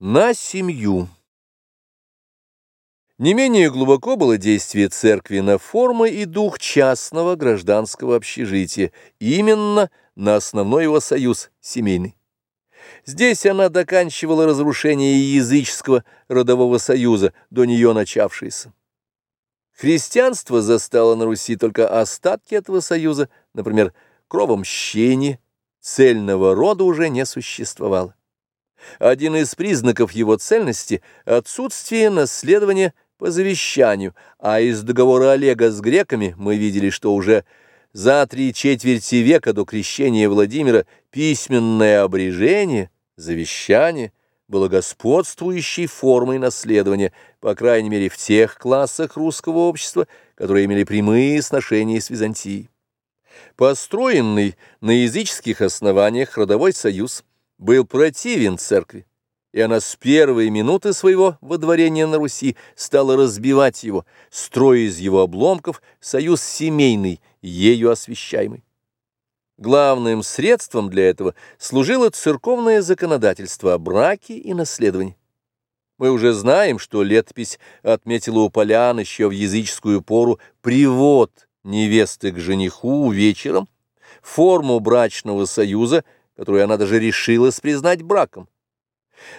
На семью. Не менее глубоко было действие церкви на формы и дух частного гражданского общежития, именно на основной его союз – семейный. Здесь она доканчивала разрушение языческого родового союза, до нее начавшееся. Христианство застало на Руси только остатки этого союза, например, кровомщение, цельного рода уже не существовало. Один из признаков его цельности – отсутствие наследования по завещанию, а из договора Олега с греками мы видели, что уже за три четверти века до крещения Владимира письменное обрежение, завещание, было господствующей формой наследования, по крайней мере в тех классах русского общества, которые имели прямые сношения с Византией. Построенный на языческих основаниях родовой союз был противен церкви, и она с первой минуты своего водворения на Руси стала разбивать его, строя из его обломков союз семейный, ею освящаемый. Главным средством для этого служило церковное законодательство о браке и наследовании. Мы уже знаем, что летопись отметила у полян еще в языческую пору привод невесты к жениху вечером, форму брачного союза – которую она даже решилась признать браком.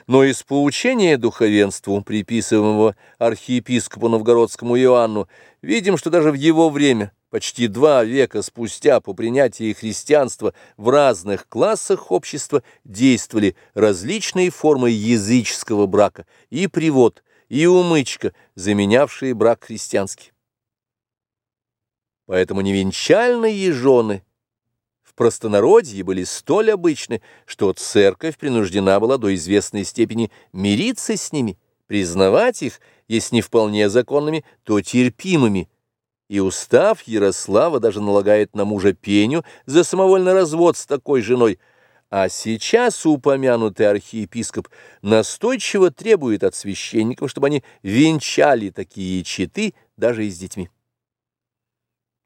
Но из поучения духовенству, приписываемого архиепископу новгородскому Иоанну, видим, что даже в его время, почти два века спустя по принятии христианства, в разных классах общества действовали различные формы языческого брака, и привод, и умычка, заменявшие брак христианский. Поэтому невенчальные жены – простонародье были столь обычны, что церковь принуждена была до известной степени мириться с ними, признавать их, если не вполне законными, то терпимыми. И устав Ярослава даже налагает на мужа пеню за самовольный развод с такой женой, а сейчас упомянутый архиепископ настойчиво требует от священников, чтобы они венчали такие читы даже и с детьми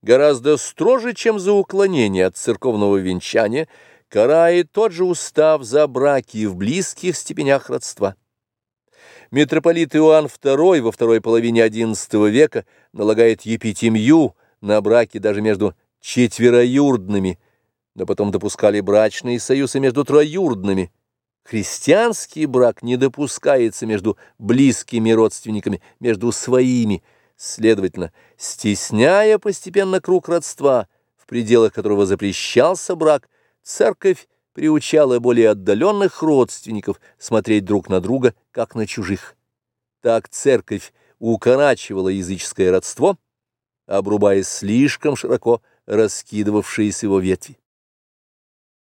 гораздо строже, чем за уклонение от церковного венчания, карает тот же устав за браки в близких степенях родства. Митрополит Иоанн II во второй половине XI века налагает епитемью на браки даже между четвероюрдными, но потом допускали брачные союзы между троюрдными. Христианский брак не допускается между близкими родственниками, между своими – Следовательно, стесняя постепенно круг родства, в пределах которого запрещался брак, церковь приучала более отдаленных родственников смотреть друг на друга, как на чужих. Так церковь укорачивала языческое родство, обрубая слишком широко раскидывавшиеся его ветви.